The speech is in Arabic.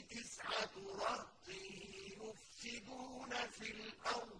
تِسْعَةُ رَهْطٍ يُفْسِدُونَ فِي الْأَرْضِ